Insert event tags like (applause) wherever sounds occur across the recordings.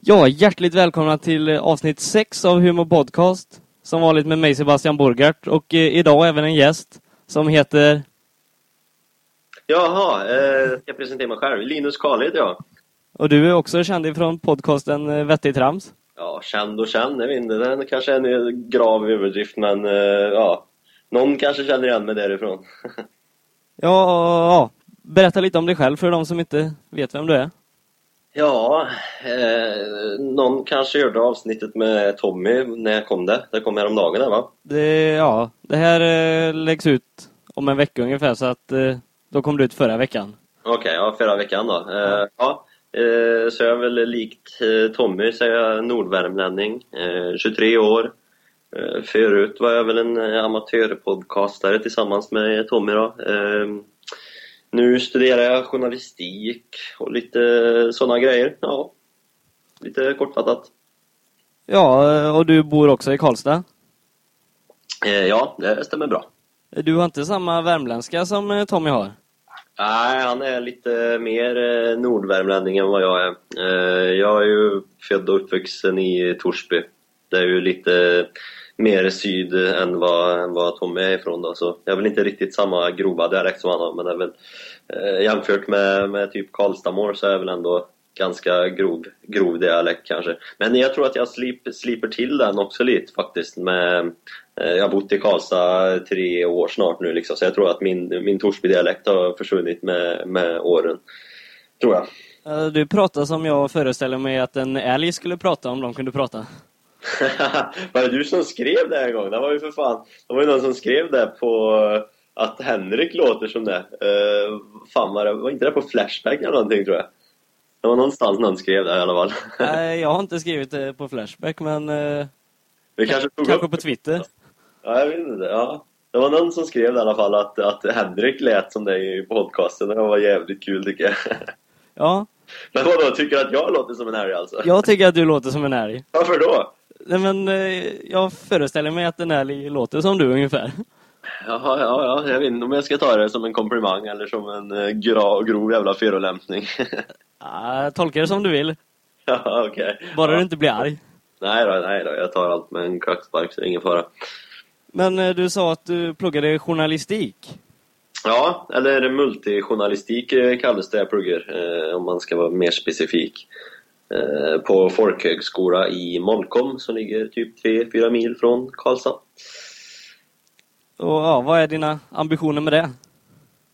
Ja, hjärtligt välkomna till eh, avsnitt 6 av Humor Podcast. Som vanligt med mig Sebastian Borgart och eh, idag även en gäst som heter... Jaha, eh, jag presentera mig själv? Linus Karl heter jag. Och du är också känd ifrån podcasten eh, Vettig Trams. Ja, känd och känd, jag vet inte. Den kanske är en grav överdrift, men eh, ja. Någon kanske känner igen mig därifrån. (laughs) Ja, ja, berätta lite om dig själv för de som inte vet vem du är. Ja, eh, någon kanske hörde avsnittet med Tommy när kom det? Det kom häromdagen här, va? Det, ja, det här eh, läggs ut om en vecka ungefär så att eh, då kom det ut förra veckan. Okej, ja, förra veckan då. Eh, ja, eh, så jag är väl likt eh, Tommy, så är jag nordvärmlänning, eh, 23 år. Eh, förut var jag väl en amatörpodcastare tillsammans med Tommy då. Nu studerar jag journalistik och lite sådana grejer. Ja, lite kortfattat. Ja, och du bor också i Karlstad. Eh, ja, det stämmer bra. Du har inte samma värmländska som eh, Tommy har. Nej, han är lite mer eh, nordvärmlänning än vad jag är. Jag är ju född och uppvuxen i Torsby. Det är ju lite mer syd än vad, än vad Tommy är ifrån då. Så jag har väl inte riktigt samma grova dialekt som han har, men är väl eh, jämfört med, med typ Karlstadmål så är jag väl ändå ganska grov, grov dialekt kanske. Men jag tror att jag slip, sliper till den också lite faktiskt. Med, eh, jag har bott i Karlstad tre år snart nu liksom, så jag tror att min, min Torsby-dialekt har försvunnit med, med åren. Tror jag. Eh, du pratar som jag föreställer mig att en älg skulle prata om de kunde prata. (laughs) var det du som skrev det en gång? Det var ju för fan, det var ju någon som skrev det på eh, att Henrik låter som det. Uh, fan var det, var inte det på Flashback eller någonting tror jag? Det var någonstans någon skrev det i alla fall. (laughs) Nej, jag har inte skrivit det på Flashback, men eh, Vi kanske tog kanske upp på Twitter. Ja, jag vet inte. Ja. Det var någon som skrev det i alla fall att, att Henrik lät som dig i podcasten. Det var jävligt kul tycker jag. (laughs) Ja, Men vadå, tycker du att jag låter som en älg alltså? jag tycker att du låter som en älg. Varför då? Nej, men eh, jag föreställer mig att en älg låter som du ungefär. Jaha, ja, ja, jag vet inte om jag ska ta det som en komplimang eller som en eh, gra, grov jävla förolämpning. (laughs) Ja, tolka det som du vill, ja, okej. bara ja. du inte blir arg. Nej då, nej då, jag tar allt med en klackspark så det är ingen fara. Men eh, du sa att du pluggade journalistik. Ja, eller multijournalistik eh, kallas det jag pluggar, eh, om man ska vara mer specifik. Eh, på folkhögskola i Molkom som ligger typ 3-4 mil från Karlstad. Och ja, vad är dina ambitioner med det?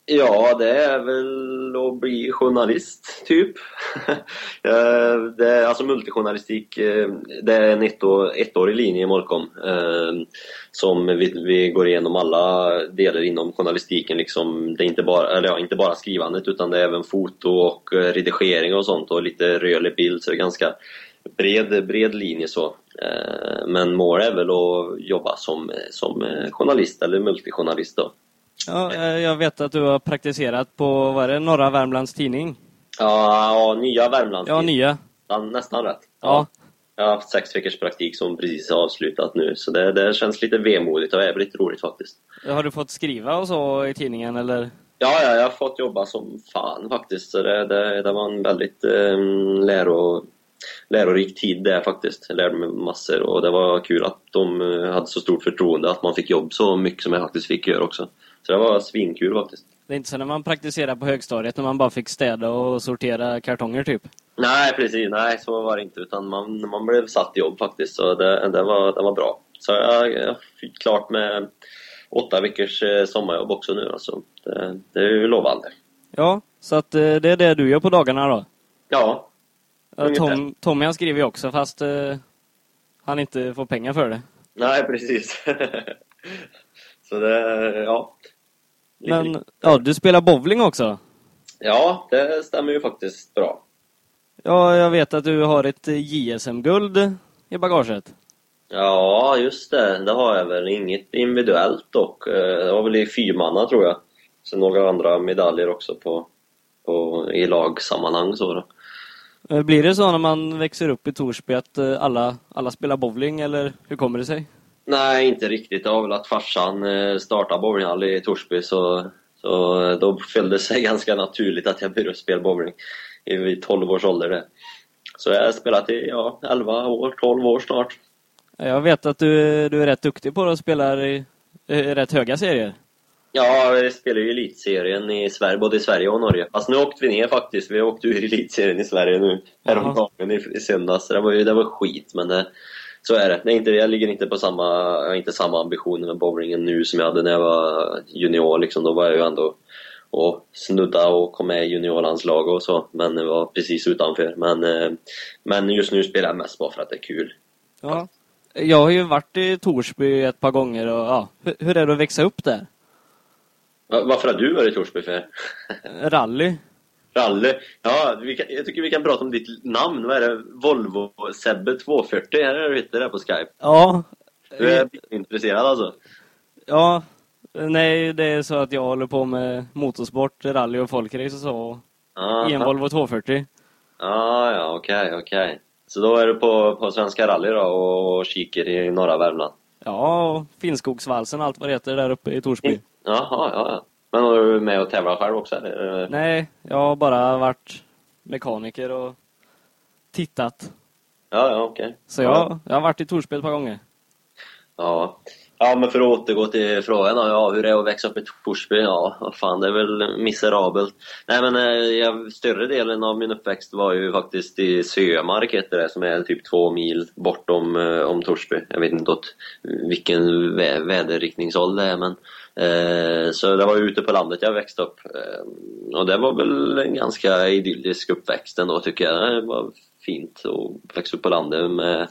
Ja, det är väl att bli journalist, typ. (laughs) Eh, det är, alltså multijournalistik, eh, det är en ettårig linje i Molkom. Eh, som vi, vi går igenom alla delar inom journalistiken. Liksom. Det är inte bara, eller ja, inte bara skrivandet utan det är även foto och redigering och sånt och lite rörlig bild. Så det är ganska bred, bred linje så. Men målet är väl att jobba som, som journalist eller multijournalist då. Ja, eh, jag vet att du har praktiserat på, vad är det, Norra Värmlands Tidning? Ja, ja nya Värmlands Ja, nya. nästan, nästan rätt. Ja. Jag har haft sex veckors praktik som precis har avslutat nu, så det, det känns lite vemodigt och är lite roligt faktiskt. Har du fått skriva och så i tidningen eller? Ja, ja, jag har fått jobba som fan faktiskt, så det, det, det var en väldigt eh, läro, lärorik tid det faktiskt. Jag lärde mig massor och det var kul att de eh, hade så stort förtroende att man fick jobb så mycket som jag faktiskt fick göra också. Så det var svinkul faktiskt. Det är inte så när man praktiserar på högstadiet när man bara fick städa och sortera kartonger typ. Nej, precis. Nej, så var det inte. Utan man, man blev satt i jobb faktiskt. Så det, det, var, det var bra. Så jag, jag fick klart med åtta veckors eh, sommarjobb också nu. Alltså. Det, det är ju lovande. Ja, så att eh, det är det du gör på dagarna då? Ja. Tom, Tommy han skriver ju också fast eh, han inte får pengar för det. nej precis. (laughs) så det, ja. Men ja, du spelar bowling också? Ja, det stämmer ju faktiskt bra. Ja, jag vet att du har ett JSM-guld i bagaget. Ja, just det. Det har jag väl. Inget individuellt dock. Eh, Det var väl i fyrmanna tror jag. Sen några andra medaljer också på, på, i lagsammanhang så då. Eh, Blir det så när man växer upp i Torsby att eh, alla, alla spelar bowling eller hur kommer det sig? Nej, inte riktigt. Det var väl att farsan eh, startade bowlinghall i Torsby så, så eh, då föll det sig (laughs) ganska naturligt att jag började spela bowling i 12 års ålder. Det. Så jag har spelat i ja, 11 år, 12 år snart. Jag vet att du, du är rätt duktig på att spela i, i rätt höga serier. Ja, vi spelar ju elitserien i Sverige, både i Sverige och Norge. Fast nu åkte vi ner faktiskt. Vi åkte ur elitserien i Sverige nu häromdagen i, i söndags. Det var ju det var skit, men det, så är det. det är inte, jag ligger inte på samma, jag har inte samma ambitioner med bowlingen nu som jag hade när jag var junior. Liksom. Då var jag ju ändå och snudda och kom med i juniorlandslag och så. Men det var precis utanför. Men, eh, men just nu spelar jag mest bara för att det är kul. Ja. Jag har ju varit i Torsby ett par gånger och ja, hur, hur är det att växa upp där? Varför har du varit i Torsby för? Rally. Rally? Ja, vi kan, jag tycker vi kan prata om ditt namn. Vad är det? Volvo Sebbe 240? Är det du heter där på Skype? Ja. Du är intresserad alltså? Ja. Nej, det är så att jag håller på med motorsport, rally och folkrace och så. Aha. I en Volvo 240. Ah, ja, okej, okay, okej. Okay. Så då är du på, på Svenska rally då och kikar i norra Värmland? Ja, och Finnskogsvalsen, allt vad det heter där uppe i Torsby. Jaha, ja, ja. Men har du med och tävlat själv också? Eller? Nej, jag har bara varit mekaniker och tittat. Ja, ja, okej. Okay. Så jag, jag har varit i Torsby ett par gånger. Ja. Ja, men för att återgå till frågan då, ja, hur det är att växa upp i Torsby? Ja, vad fan, det är väl miserabelt. Nej, men eh, jag, större delen av min uppväxt var ju faktiskt i Sömark, heter det, som är typ två mil bortom eh, om Torsby. Jag vet inte åt vilken vä väderriktningshåll det är, men eh, så det var ute på landet jag växte upp. Eh, och det var väl en ganska idyllisk uppväxt ändå, tycker jag. Det var fint att växa upp på landet med,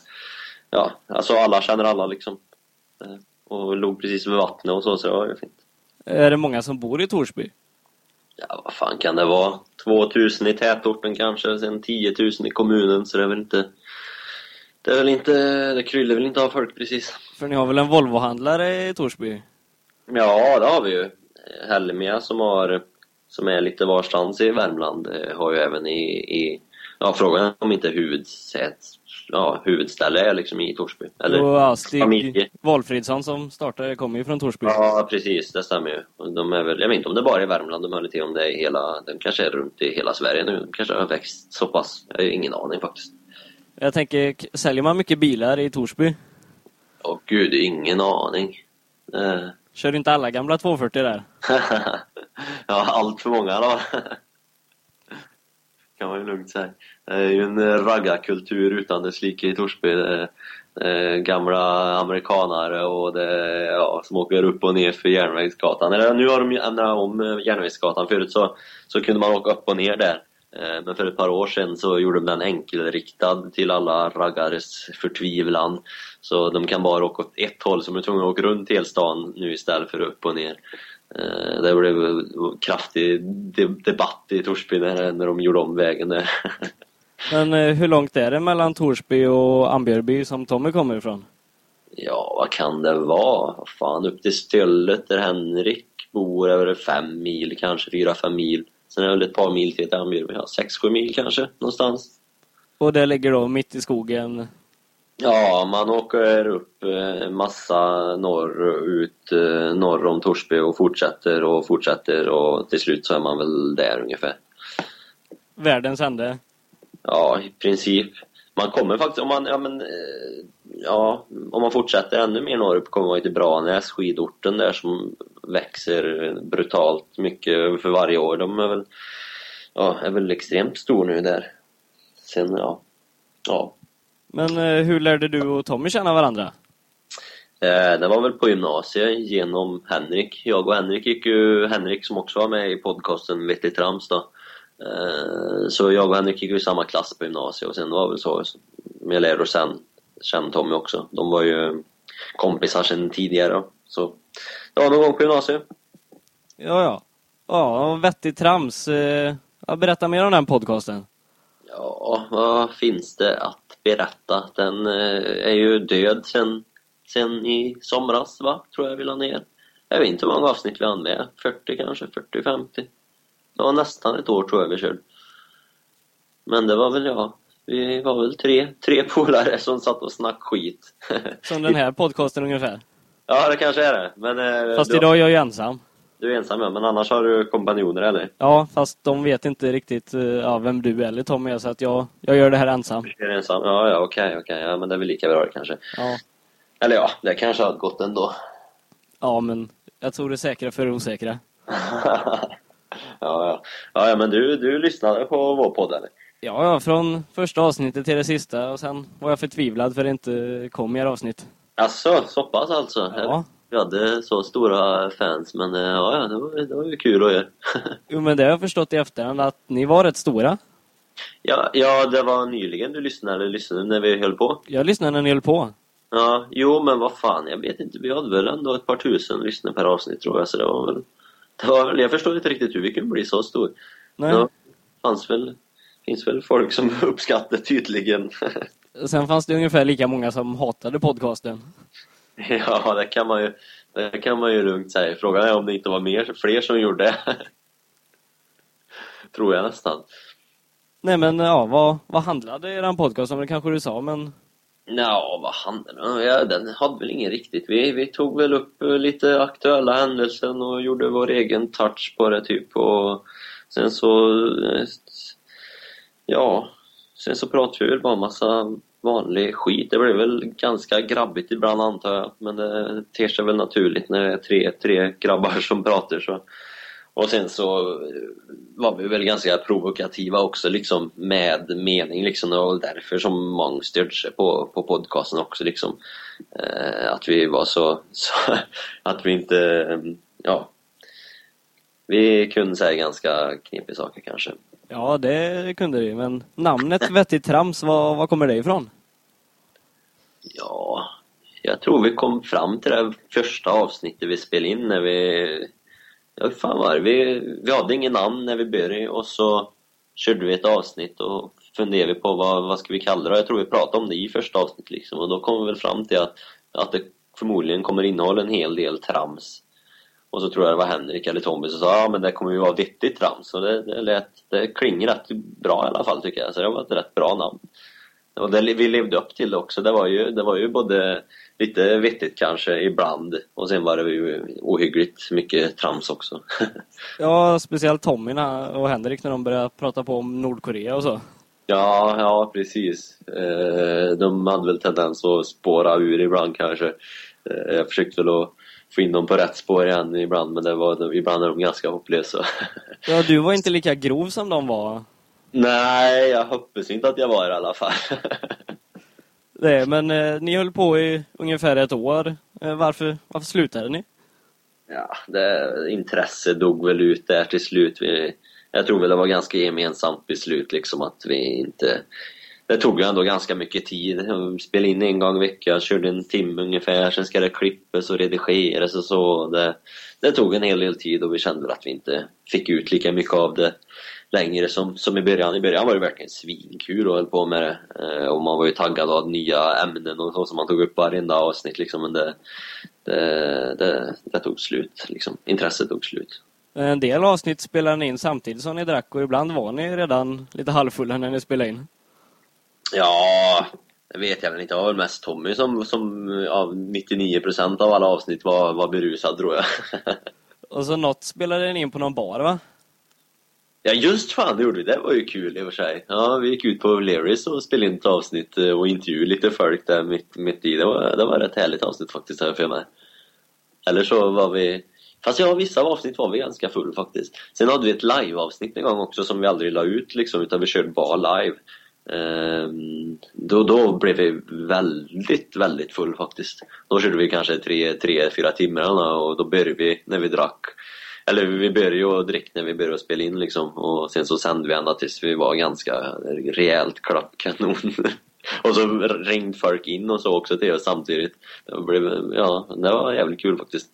ja, alltså alla känner alla liksom. Eh, och låg precis vid vattnet och så, så det var ju fint. Är det många som bor i Torsby? Ja, vad fan kan det vara? 2000 i tätorten kanske, sen 10 000 i kommunen, så det är väl inte... Det är väl inte... Det kryllar väl inte av folk precis. För ni har väl en Volvo-handlare i Torsby? Ja, det har vi ju. Helmia som har... Som är lite varstans i Värmland eh, har ju även i... i ja, frågan är om inte huvudsätet ja, huvudställe är liksom i Torsby. Eller och ja, Stig. Valfridsson som startade kommer ju från Torsby. Ja, precis. Det stämmer ju. De är väl, jag vet inte om det bara är i Värmland de höll till om det är hela, de kanske är runt i hela Sverige nu. De kanske har växt så pass. Jag har ingen aning faktiskt. Jag tänker, säljer man mycket bilar i Torsby? Åh gud, ingen aning. Eh. Kör inte alla gamla 240 där? (laughs) ja, allt för många då kan man ju lugnt säga. Det är ju en eh, raggarkultur utan dess like i Torsby. Det är eh, gamla amerikanare och det ja, som åker upp och ner för Järnvägsgatan. Eller nu har de ändrat om eh, Järnvägsgatan. Förut så, så kunde man åka upp och ner där. Men för ett par år sedan så gjorde de den enkelriktad till alla raggares förtvivlan. Så de kan bara åka åt ett håll, så de är tvungna att åka runt hela stan nu istället för upp och ner. Eh, det blev kraftig debatt i Torsby när, när de gjorde om vägen där. (laughs) Men eh, hur långt är det mellan Torsby och Ambjörby som Tommy kommer ifrån? Ja, vad kan det vara? Fan, upp till Stöllet där Henrik bor över fem mil, kanske fyra, fem mil. Sen är det väl ett par mil till Ambjörby, ja, sex, sju mil kanske, någonstans. Och det ligger då mitt i skogen? Ja, man åker upp eh, massa norrut, eh, norr om Torsby och fortsätter och fortsätter och till slut så är man väl där ungefär. Världens ände? Ja, i princip. Man kommer faktiskt, om man, ja men, eh, ja, om man fortsätter ännu mer norrut kommer man till Branäs, skidorten där som växer brutalt mycket för varje år. De är väl, ja, är väl extremt stor nu där. Sen, ja, ja. Men eh, hur lärde du och Tommy känna varandra? Eh, det var väl på gymnasiet genom Henrik. Jag och Henrik gick ju, Henrik som också var med i podcasten Vettig Trams då. Eh, så jag och Henrik gick ju i samma klass på gymnasiet och sen var det väl så. Jag lärde sen känna Tommy också. De var ju kompisar sedan tidigare. Så det var någon gång på gymnasiet. Ja, ja. Ja, vettig trams. Berätta mer om den podcasten. Ja, vad finns det att berätta. Den eh, är ju död sen, sen i somras, va? Tror jag vi la ner. Jag vet inte hur många avsnitt vi hann med. 40 kanske, 40-50. Det var nästan ett år tror jag vi körde. Men det var väl jag. Vi var väl tre, tre polare som satt och snackade skit. Som den här podcasten ungefär? Ja, det kanske är det. Men, eh, Fast då, idag är jag ju ensam. Du är ensam men annars har du kompanjoner eller? Ja, fast de vet inte riktigt eh, ja, vem du eller Tommy är så att jag, jag gör det här ensam. Du är ensam? Ja, ja okej, okej. Ja, men det är väl lika bra det kanske. Ja, Eller ja, det kanske har gått ändå. ja men jag tror det är säkra för det osäkra. (laughs) ja, ja. ja, ja, men du, du lyssnade på vår podd eller? Ja, ja, från första avsnittet till det sista och sen var jag förtvivlad för det inte kom mer avsnitt. Alltså, så pass alltså? Ja. Vi hade så stora fans, men eh, ja, det, var, det var ju kul att göra. (laughs) Jo, men det har jag förstått i efterhand att ni var rätt stora. ja, ja, det var nyligen du lyssnade, lyssnade när vi höll på. Jag lyssnade när ni höll på. Ja, jo men vad fan, jag vet inte. Vi hade väl ändå ett par tusen lyssnare per avsnitt tror jag, så det var väl... Det var jag förstår inte riktigt hur vi kunde bli så stor. Nej. Ja, fanns väl, finns väl folk som (laughs) uppskattar tydligen. (laughs) Sen fanns det ungefär lika många som hatade podcasten. (laughs) ja, det kan man ju, det kan man ju lugnt säga. Frågan är om det inte var mer, fler som gjorde det. (laughs) tror jag nästan. Nej, men ja, vad, vad handlade er podcast om? Det kanske du sa, men... Ja, vad handlar den? Ja, den hade väl ingen riktigt. Vi, vi tog väl upp eh, lite aktuella händelser och gjorde vår egen touch på det typ. Och sen så... eh, Ja, sen så pratade vi väl bara massa vanlig skit. Det blir väl ganska grabbigt ibland antar jag. Men det ter sig väl naturligt när det är tre, tre grabbar som pratar så. Och sen så eh, var vi väl ganska provokativa också liksom med mening liksom. Det var väl därför som många störde sig på, på podcasten också liksom. Eh, att vi var så, (laughs) så att vi inte, eh, ja. Vi kunde säga ganska knepiga saker kanske. Ja, det kunde ju, men namnet (laughs) Vettigt Trams, var, var kommer det ifrån? Ja, jag tror vi kom fram till det första avsnittet vi spelade in när vi... Ja, fan var det? Vi, vi hade ingen namn när vi började och så körde vi ett avsnitt och funderade på vad, vad ska vi kalla det? Jag tror vi pratade om det i första avsnittet liksom och då kom vi väl fram till att, att det förmodligen kommer innehålla en hel del trams. Och så tror jag det var Henrik eller Tommy som sa ja men det kommer ju vara vettigt trams och det, det, lät, det klingar rätt bra i alla fall tycker jag så det var ett rätt bra namn. Och det, vi levde upp till det också. Det var ju, det var ju både lite vettigt kanske ibland och sen var det ju ohyggligt mycket trams också. (laughs) Ja, speciellt Tommy och Henrik när de började prata på om Nordkorea och så. ja, ja precis. Eh, de hade väl tendens att spåra ur ibland kanske. Eh, jag försökte väl att få in dem på rätt spår igen ibland men det var, ibland är de ganska hopplösa. (laughs) Ja, du var inte lika grov som de var. Nej, jag hoppas inte att jag var i alla fall. (laughs) Det, men eh, ni höll på i ungefär ett år. Eh, varför, varför slutade ni? Ja, det, intresse dog väl ut där till slut. Vi, jag tror väl det var ganska gemensamt beslut liksom att vi inte... Det tog ju ändå ganska mycket tid. Spelade in en gång i veckan, körde en timme ungefär, sen ska det klippas och redigeras och så. Det, det tog en hel del tid och vi kände att vi inte fick ut lika mycket av det längre som, som i början. I början var det verkligen svinkul att höll på med det. Eh, och man var ju taggad av nya ämnen och så som man tog upp varenda avsnitt liksom. Men det, det, det, det tog slut liksom. Intresset tog slut. En del avsnitt spelade ni in samtidigt som ni drack och ibland var ni redan lite halvfulla när ni spelade in. Ja, det vet jag väl inte. Det var väl mest Tommy som, som av 99% av alla avsnitt var, var berusad tror jag. (laughs) Och så något spelade ni in på någon bar va? Ja just fan det gjorde vi. Det var ju kul i och för sig. Ja, vi gick ut på Leris och spelade in ett avsnitt eh, och intervjuade lite folk där mitt, mitt i. Det var, det var ett härligt avsnitt faktiskt har jag för mig. Eller så var vi... Fast ja, vissa avsnitt var vi ganska full faktiskt. Sen hade vi ett live-avsnitt en gång också som vi aldrig la ut liksom, utan vi körde bara live. Ehm, då, då blev vi väldigt, väldigt full faktiskt. Då körde vi kanske tre, tre fyra timmar och då började vi när vi drack. Eller vi började ju dricka när vi började spela in liksom och sen så sände vi ända tills vi var ganska rejält klappkanon. (laughs) och så ringde folk in och så också till oss samtidigt. Det, blev, ja, det var jävligt kul faktiskt.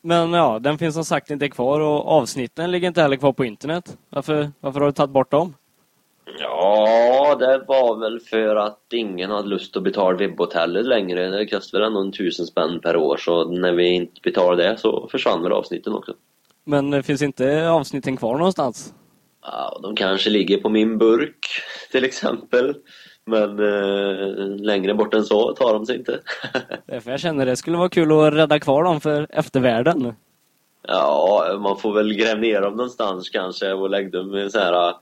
Men ja, den finns som sagt inte kvar och avsnitten ligger inte heller kvar på internet. Varför, varför har du tagit bort dem? Ja, det var väl för att ingen hade lust att betala webbhotellet längre. Det kostar väl ändå en tusen spänn per år så när vi inte betalade det så försvann väl avsnitten också. Men det finns inte avsnitten kvar någonstans? Ja, de kanske ligger på min burk till exempel. Men eh, längre bort än så tar de sig inte. (laughs) Därför jag känner det skulle vara kul att rädda kvar dem för eftervärlden. Ja, man får väl gräva ner dem någonstans kanske och lägga dem i så här,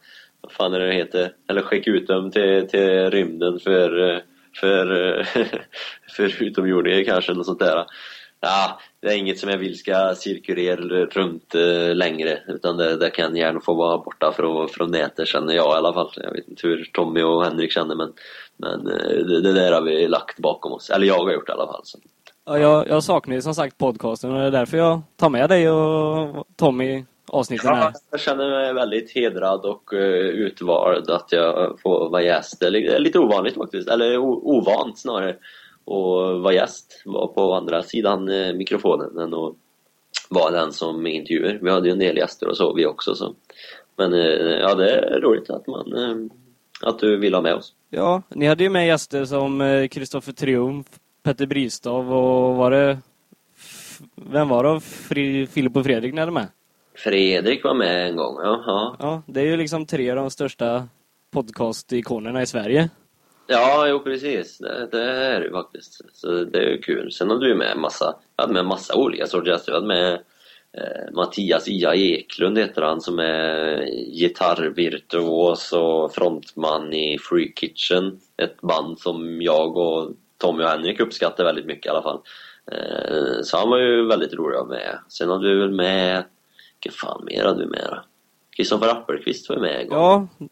vad fan är det heter? Eller skicka ut dem till, till rymden för, för, (laughs) för utomjordingar kanske, eller sånt där. Ja, det är inget som jag vill ska cirkulera runt eh, längre utan det, det, kan gärna få vara borta från, från nätet känner jag i alla fall. Jag vet inte hur Tommy och Henrik känner men, men eh, det, det, där har vi lagt bakom oss. Eller jag har gjort det i alla fall. Så. Ja, jag, jag saknar ju som sagt podcasten och det är därför jag tar med dig och Tommy avsnitten här. Ja, jag känner mig väldigt hedrad och uh, utvald att jag får vara gäst. Det är lite ovanligt faktiskt, eller ovant snarare och vara gäst, var på andra sidan eh, mikrofonen än att vara den som intervjuar. Vi hade ju en del gäster och så vi också. Så. Men eh, ja, det är roligt att, man, eh, att du vill ha med oss. Ja, ni hade ju med gäster som Kristoffer Triumf, Petter Bristav och var det... Vem var det? Filip och Fredrik ni hade med? Fredrik var med en gång, ja. Ja, det är ju liksom tre av de största podcast-ikonerna i Sverige. Ja, jo precis. Det, det är det faktiskt. Så det är ju kul. Sen hade vi med massa, jag hade med massa olika sorters gäster. Jag hade med eh, Mattias Ia Eklund heter han som är gitarrvirtuos och frontman i Free Kitchen. Ett band som jag och Tommy och Henrik uppskattar väldigt mycket i alla fall. Eh, så han var ju väldigt rolig att med. Sen hade vi väl med, vilka fan mer hade vi med då? Kristoffer Appelqvist var med en gång. Ja.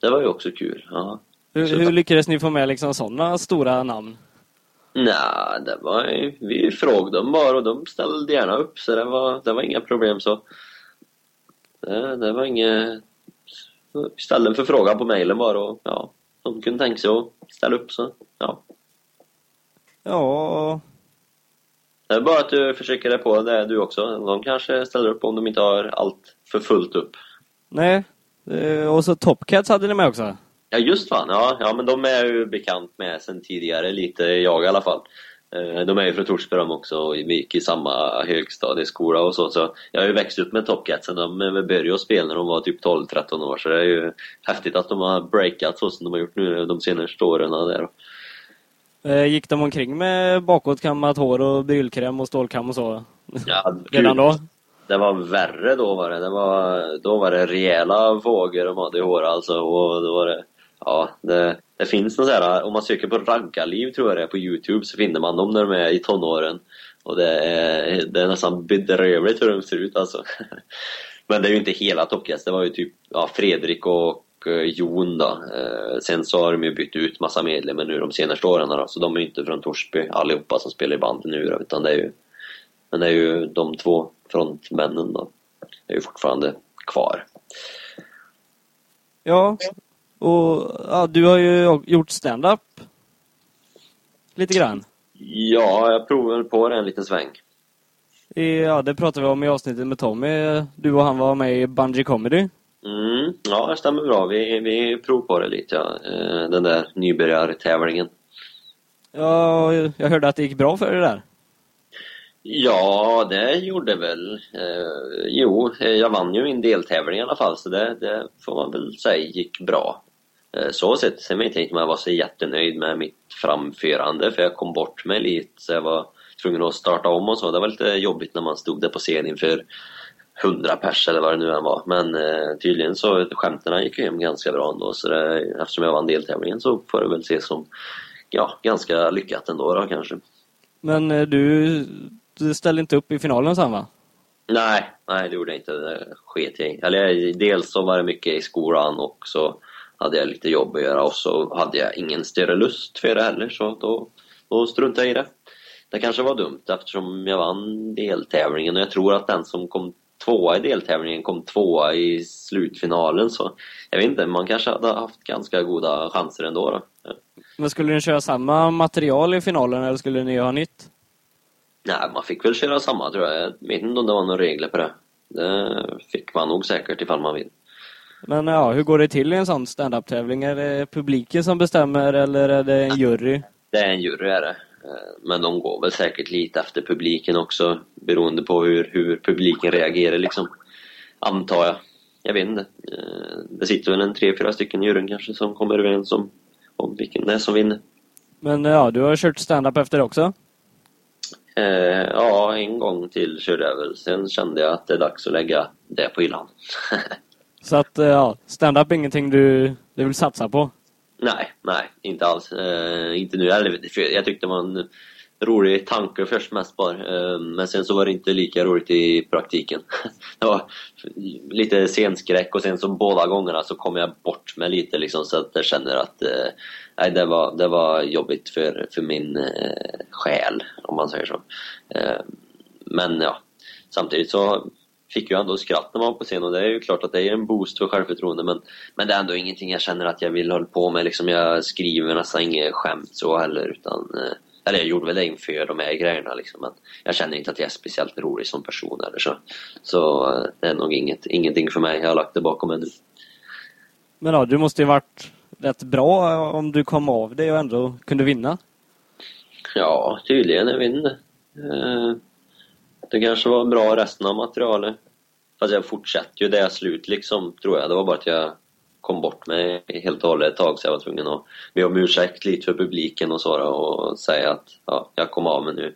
Det var ju också kul. Ja. Hur, hur lyckades ni få med liksom sådana stora namn? Nej, det var, vi frågade dem bara och de ställde gärna upp så det var, det var inga problem så. Det, det var inget... Vi ställde en förfrågan på mejlen bara och ja, de kunde tänka sig att ställa upp så ja. Ja... Det är bara att du försöker dig på det du också. De kanske ställer upp om de inte har allt för fullt upp. Nej, eh, och så Top Cats hade ni med också? Ja, just fan. Ja, ja, men de är ju bekant med sen tidigare, lite jag i alla fall. Eh, de är ju från Torsby de också och vi gick i samma högstadieskola och så. Så jag har ju växt upp med Top Catsen. De började ju spela när de var typ 12-13 år. Så det är ju häftigt att de har breakat så som de har gjort nu de senaste åren. Där. Eh, gick de omkring med bakåtkammat hår och brylkräm och stålkam och så? Ja, (laughs) Redan då? Det var värre då var det. det var, då var det rejäla vågor de hade i håret alltså. Och då var det Ja, det, det finns något sådär, om man söker på raggarliv tror jag det är på Youtube så finner man dem när de är i tonåren. Och det är, det är nästan bedrövligt hur de ser ut alltså. (laughs) Men det är ju inte hela Topcast, det var ju typ ja, Fredrik och eh, Jon då. Eh, sen så har de ju bytt ut massa medlemmar nu de senaste åren då, så de är ju inte från Torsby allihopa som spelar i bandet nu då, utan det är ju men det är ju de två frontmännen då. Det är ju fortfarande kvar. Ja, och ja, du har ju gjort stand-up. Lite grann. Ja, jag provade på det en liten sväng. Ja, det pratade vi om i avsnittet med Tommy. Du och han var med i Bungee Comedy. Mm, ja, det stämmer bra. Vi, vi prov på det lite, ja. Eh, den där nybörjartävlingen. Ja, jag hörde att det gick bra för dig där. Ja, det gjorde väl. Eh, jo, jag vann ju min deltävling i alla fall så det, det får man väl säga gick bra. Eh, så sett. Sen vet jag inte om jag var så jättenöjd med mitt framförande för jag kom bort mig lite så jag var tvungen att starta om och så. Det var lite jobbigt när man stod där på scen inför 100 pers eller vad det nu än var. Men eh, tydligen så skämten gick ju hem ganska bra ändå så det, eftersom jag vann deltävlingen så får det väl ses som ja, ganska lyckat ändå då kanske. Men eh, du, du ställde inte upp i finalen sen va? Nej, nej det gjorde jag inte. Det sket jag. Eller dels så var det mycket i skolan och så hade jag lite jobb att göra och så hade jag ingen större lust för det heller så då, då struntade jag i det. Det kanske var dumt eftersom jag vann deltävlingen och jag tror att den som kom tvåa i deltävlingen kom tvåa i slutfinalen så jag vet inte, man kanske hade haft ganska goda chanser ändå då. Men skulle ni köra samma material i finalen eller skulle ni ha nytt? Nej, man fick väl köra samma tror jag. Jag vet inte om det var några regler på det. Det fick man nog säkert ifall man vill. Men ja, hur går det till i en sån stand-up-tävling? Är det publiken som bestämmer eller är det en jury? Det är en jury är det. Eh, men de går väl säkert lite efter publiken också beroende på hur, hur publiken reagerar liksom. Antar jag. Jag vet inte. Eh, det sitter väl en tre, fyra stycken i juryn kanske som kommer överens om, om vilken det är som vinner. Men ja, du har kört stand-up efter det också? Eh, ja, en gång till körde jag väl. Sen kände jag att det är dags att lägga det på hyllan. (laughs) Så att, eh, ja, stand-up är ingenting du, du vill satsa på? Nej, nej, inte alls. Eh, inte nu. heller. jag tyckte det var en rolig tanke först mest bara. Eh, men sen så var det inte lika roligt i praktiken. (laughs) det var lite scenskräck och sen så båda gångerna så kom jag bort med lite liksom så att jag känner att eh, nej, det, var, det var jobbigt för, för min eh, själ om man säger så. Eh, men ja, samtidigt så fick ju ändå skratt när man var på scen och det är ju klart att det är en boost för självförtroende men, men det är ändå ingenting jag känner att jag vill hålla på med. Liksom jag skriver nästan inget skämt så heller utan eh, eller jag gjorde väl det inför de här grejerna liksom men jag känner inte att jag är speciellt rolig som person eller så. Så eh, det är nog inget, ingenting för mig. Jag har lagt det bakom mig nu. Men ja, du måste ju varit rätt bra om du kom av det och ändå kunde vinna. Ja, tydligen. Jag. Eh, det kanske var bra resten av materialet. Fast jag fortsätter ju det slut liksom, tror jag. Det var bara att jag kom bort mig helt och hållet ett tag så jag var tvungen att be om ursäkt lite för publiken och så och säga att ja, jag kom av mig nu.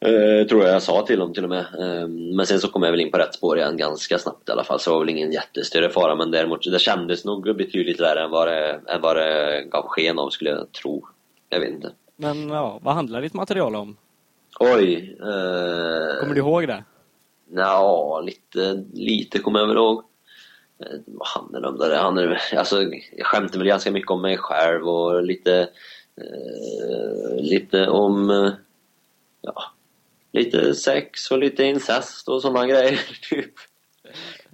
Eh, tror jag jag sa till dem till och med. Eh, men sen så kom jag väl in på rätt spår igen ganska snabbt i alla fall så det var väl ingen jättestörre fara men däremot det kändes nog betydligt värre än vad det, än vad det gav sken av skulle jag tro. Jag vet inte. Men ja, vad handlar ditt material om? Oj. Uh, kommer du ihåg det? Ja, lite, lite kommer jag väl ihåg. Eh, vad handlar det om där? Han är, alltså, jag skämtar väl ganska mycket om mig själv och lite, eh, lite om ja, lite sex och lite incest och sådana grejer. (laughs) Typ.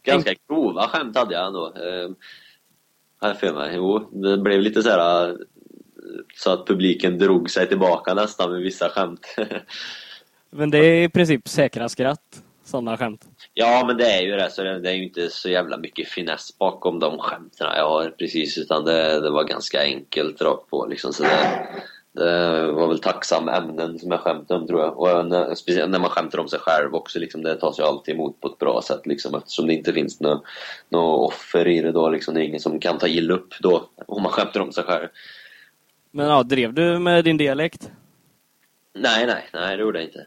Ganska grova skämt hade jag ändå. Eh, här för mig. Jo, det blev lite så här så att publiken drog sig tillbaka nästan med vissa skämt. (laughs) Men det är i princip säkra skratt, sådana skämt. Ja, men det är ju det. Så det är ju inte så jävla mycket finess bakom de skämten jag har precis. Utan det, det var ganska enkelt rakt på liksom. Så det, det var väl tacksamma ämnen som jag skämtade om tror jag. Och när, speciellt när man skämtar om sig själv också. Liksom, det tas ju alltid emot på ett bra sätt. Liksom, eftersom det inte finns något nå offer i det då. Liksom, det är ingen som kan ta illa upp då. Om man skämtar om sig själv. Men ja, drev du med din dialekt? Nej, nej, nej det gjorde jag inte.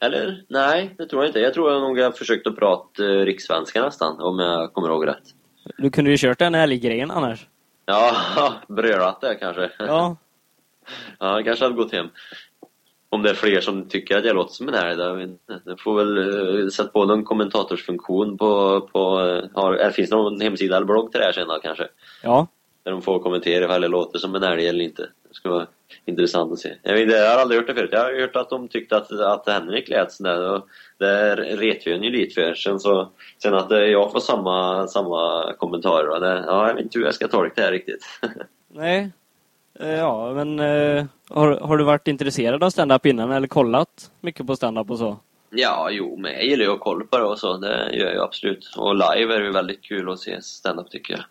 Eller? Nej, det tror jag inte. Jag tror jag nog jag försökt att prata eh, rikssvenska nästan, om jag kommer ihåg rätt. Du kunde ju kört den älggrejen annars. Ja, (laughs) brölat det kanske. Ja. (laughs) ja, kanske hade gått hem. Om det är fler som tycker att jag låter som en älg, det får väl uh, sätta på någon kommentatorsfunktion på, på uh, har, eller finns det någon hemsida eller blogg till det här sen kanske? Ja. Där de får kommentera ifall det låter som en älg eller inte. Det skulle vara intressant att se. Jag, vet, jag har aldrig hört det förut. Jag har hört att de tyckte att, att Henrik lät sådär och det ret vi ju lite för. Sen, så, sen att jag får samma, samma kommentarer det, ja, jag vet inte hur jag ska tolka det här riktigt. (laughs) Nej. Eh, ja, men eh, har, har du varit intresserad av stand-up innan eller kollat mycket på stand-up och så? Ja, jo, men jag gillar ju att kolla på det och så. Det gör jag absolut. Och live är det väldigt kul att se stand-up tycker jag.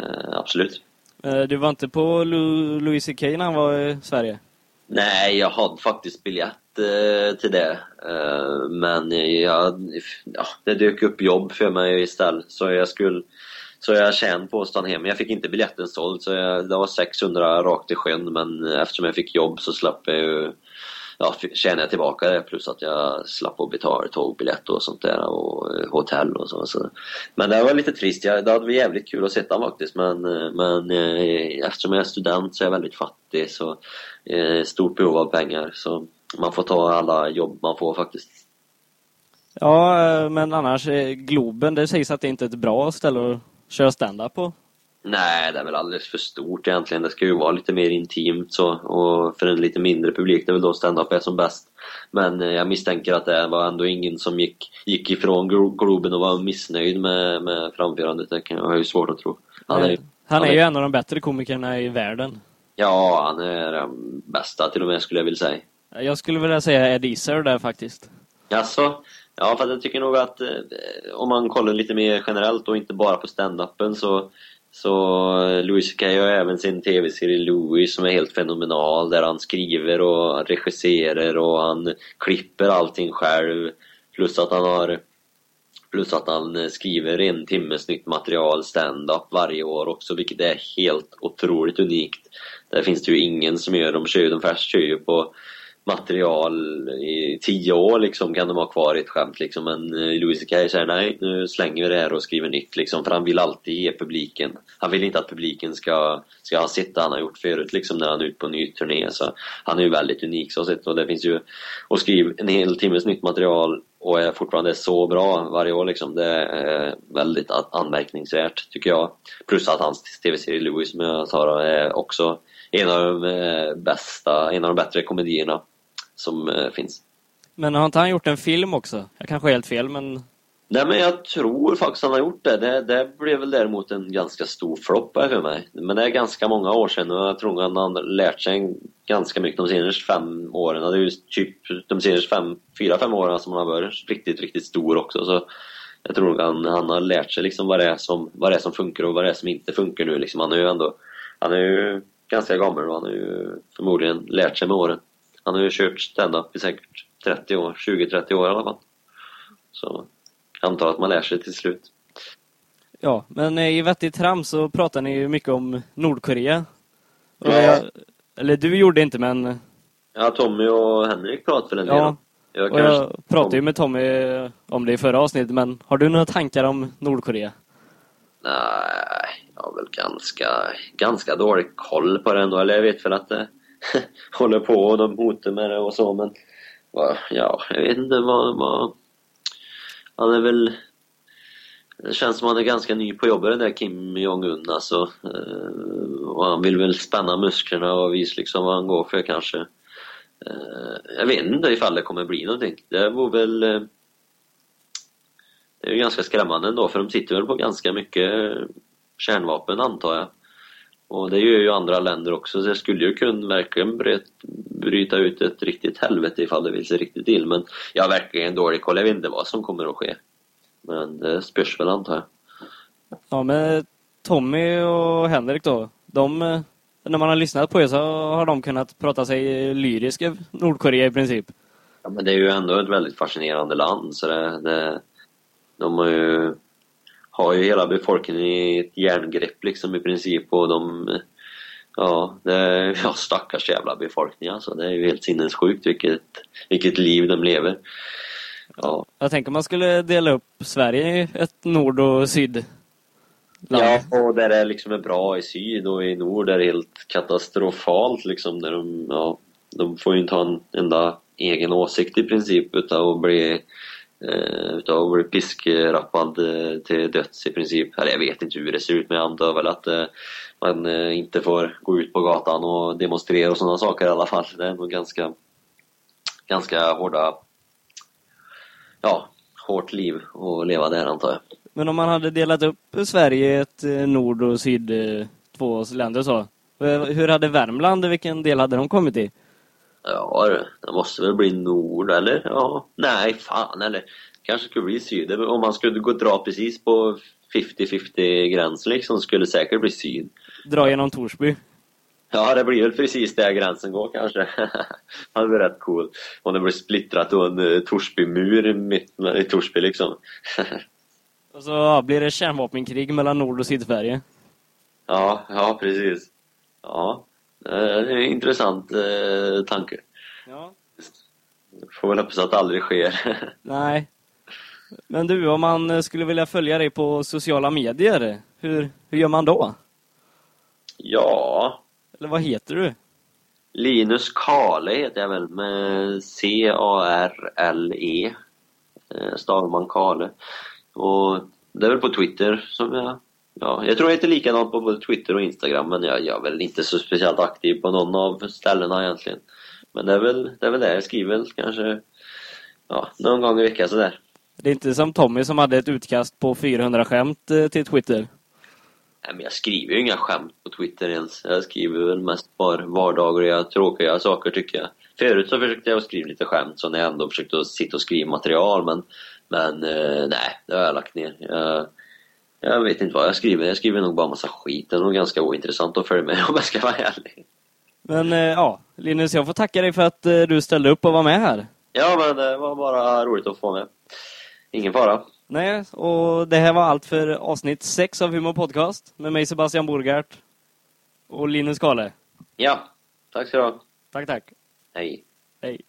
Uh, absolut. Eh, du var inte på Lu Louis CK när han var i Sverige? Nej, jag hade faktiskt biljett eh, till det. Eh, men jag, ja, det dök upp jobb för mig istället. Så jag skulle så jag tjänade på att stanna hemma. Jag fick inte biljetten såld så jag, det var 600 rakt i sjön men eftersom jag fick jobb så slapp jag ju ja, tjänade jag tillbaka det plus att jag slapp att betala tågbiljett och sånt där och eh, hotell och så. så. Men det var lite trist. Jag, det hade varit jävligt kul att sitta faktiskt men, eh, men eh, eftersom jag är student så är jag väldigt fattig så stort behov av pengar så man får ta alla jobb man får faktiskt. Ja, men annars Globen, det sägs att det inte är ett bra ställe att köra stand-up på. Nej, det är väl alldeles för stort egentligen. Det ska ju vara lite mer intimt så. Och för en lite mindre publik, det är väl då stand-up är som bäst. Men eh, jag misstänker att det var ändå ingen som gick, gick ifrån Globen och var missnöjd med, med framförandet. Det kan jag ju svårt att tro. Han är, han är, är ju en av de bättre komikerna i världen. Ja, han är den bästa till och med skulle jag vilja säga. Jag skulle vilja säga Ed Iser där faktiskt. Jaså? Ja, för jag tycker nog att eh, om man kollar lite mer generellt och inte bara på stand-upen så så eh, Louis CK har även sin tv-serie Louis som är helt fenomenal där han skriver och regisserar och han klipper allting själv. Plus att han har Plus att han eh, skriver en timmes nytt material stand-up varje år också vilket är helt otroligt unikt. Där finns det ju ingen som gör, de kör ju, de först kör ju på material i tio år liksom kan de ha kvar ett skämt liksom. Men eh, Louis CK säger nej, nu slänger vi det här och skriver nytt liksom. För han vill alltid ge publiken. Han vill inte att publiken ska, ska ha sett det han har gjort förut liksom när han är ute på ny turné. Så han är ju väldigt unik så sett och det finns ju att skriva en hel timmes nytt material och är fortfarande så bra varje år liksom. Det är eh, väldigt anmärkningsvärt tycker jag. Plus att hans TV-serie Louis som jag sa är också en av de eh, bästa, en av de bättre komedierna som eh, finns. Men har inte han gjort en film också? Jag kanske är helt fel, men... Nej, men jag tror faktiskt han har gjort det. Det, det blev väl däremot en ganska stor flopp för mig. Men det är ganska många år sedan och jag tror han har lärt sig ganska mycket de senaste fem åren. Det är ju typ de senaste fem, fyra, fem åren som han har varit riktigt, riktigt stor också. Så jag tror han, han har lärt sig liksom vad, det är som, vad det är som funkar och vad det är som inte funkar nu. Liksom. Han är ju ändå han är ju ganska gammal och han har ju förmodligen lärt sig med åren. Han har ju kört stand-up i säkert 30 år, 20-30 år i alla fall. Så jag antar att man lär sig till slut. Ja, men i Vettigt Tram så pratar ni ju mycket om Nordkorea. Ja. Jag, eller du gjorde inte, men... Ja, Tommy och Henrik pratade för en del. Ja, jag, och jag pratade ju med Tommy om det i förra avsnittet, men har du några tankar om Nordkorea? Nej, jag har väl ganska, ganska dålig koll på det ändå. Eller jag vet väl att det (laughs) håller på och de hotar med det och så men ja, jag vet inte vad, vad han är väl det känns som han är ganska ny på jobbet den där Kim Jong-Un alltså. Eh, och han vill väl spänna musklerna och visa liksom vad han går för kanske. Eh, jag vet inte ifall det kommer bli någonting. Det vore väl eh, det är ju ganska skrämmande ändå för de sitter väl på ganska mycket kärnvapen antar jag. Och det gör ju andra länder också så det skulle ju kunna verkligen bryta ut ett riktigt helvete ifall det vill sig riktigt till men jag har verkligen dålig koll, jag vet inte vad som kommer att ske. Men det spörs väl antar jag. Ja men Tommy och Henrik då, de, när man har lyssnat på er så har de kunnat prata sig lyriska Nordkorea i princip. Ja men det är ju ändå ett väldigt fascinerande land så det, det de har ju, har ju hela befolkningen i ett järngrepp liksom i princip och de Ja, det är, ja stackars jävla befolkning alltså. Det är ju helt sinnessjukt vilket, vilket liv de lever. Ja. Jag tänker man skulle dela upp Sverige i ett nord och syd. Ja, och där det liksom är bra i syd och i nord är det helt katastrofalt liksom. Där de, ja, de får ju inte ha en enda egen åsikt i princip utan att bli Eh, utav att bli piskrappad eh, till döds i princip. Eller jag vet inte hur det ser ut men jag antar väl att eh, man inte får gå ut på gatan och demonstrera och sådana saker i alla fall. Det är nog ganska, ganska hårda, ja, hårt liv att leva där antar jag. Men om man hade delat upp Sverige i ett nord och syd, två länder så. Hur hade Värmland, vilken del hade de kommit i? Ja, det måste väl bli nord eller? Ja, nej fan eller kanske skulle bli syd. Om man skulle gå dra precis på 50-50 gränsen liksom skulle säkert bli syd. Dra genom Torsby? Ja, det blir väl precis där gränsen går kanske. (laughs) det blir rätt cool. Om det blir splittrat och en uh, Torsby-mur i mitten i Torsby liksom. (laughs) och så ja, blir det kärnvapenkrig mellan Nord- och Sydsverige. Ja, ja precis. Ja, det är en intressant eh, tanke. Ja. Får väl hoppas att det aldrig sker. (laughs) Nej. Men du, om man skulle vilja följa dig på sociala medier, hur, hur gör man då? Ja... Eller vad heter du? Linus Kale heter jag väl, med C-A-R-L-E. Eh, stavar man Kale. Och det är väl på Twitter som jag... Ja, jag tror jag heter likadant på både Twitter och Instagram, men jag, jag är väl inte så speciellt aktiv på någon av ställena egentligen. Men det är väl det, är väl det. jag skriver väl kanske ja, någon gång i veckan sådär. Det är inte som Tommy som hade ett utkast på 400 skämt eh, till Twitter. Nej, men jag skriver ju inga skämt på Twitter ens. Jag skriver väl mest bara vardagliga, tråkiga saker tycker jag. Förut så försökte jag skriva lite skämt så när jag ändå försökte sitta och skriva material men, men eh, nej, det har jag lagt ner. Jag, jag vet inte vad jag skriver. Jag skriver nog bara massa skit. Det är nog ganska ointressant att följa med (laughs) om jag ska vara ärlig. Men eh, ja, Linus, jag får tacka dig för att eh, du ställde upp och var med här. Ja, men det var bara roligt att få med. Ingen fara. Nej, och det här var allt för avsnitt 6 av Humor Podcast med mig Sebastian Borgart och Linus Kale. Ja, tack så du ha. Tack, tack. Hej. Hej.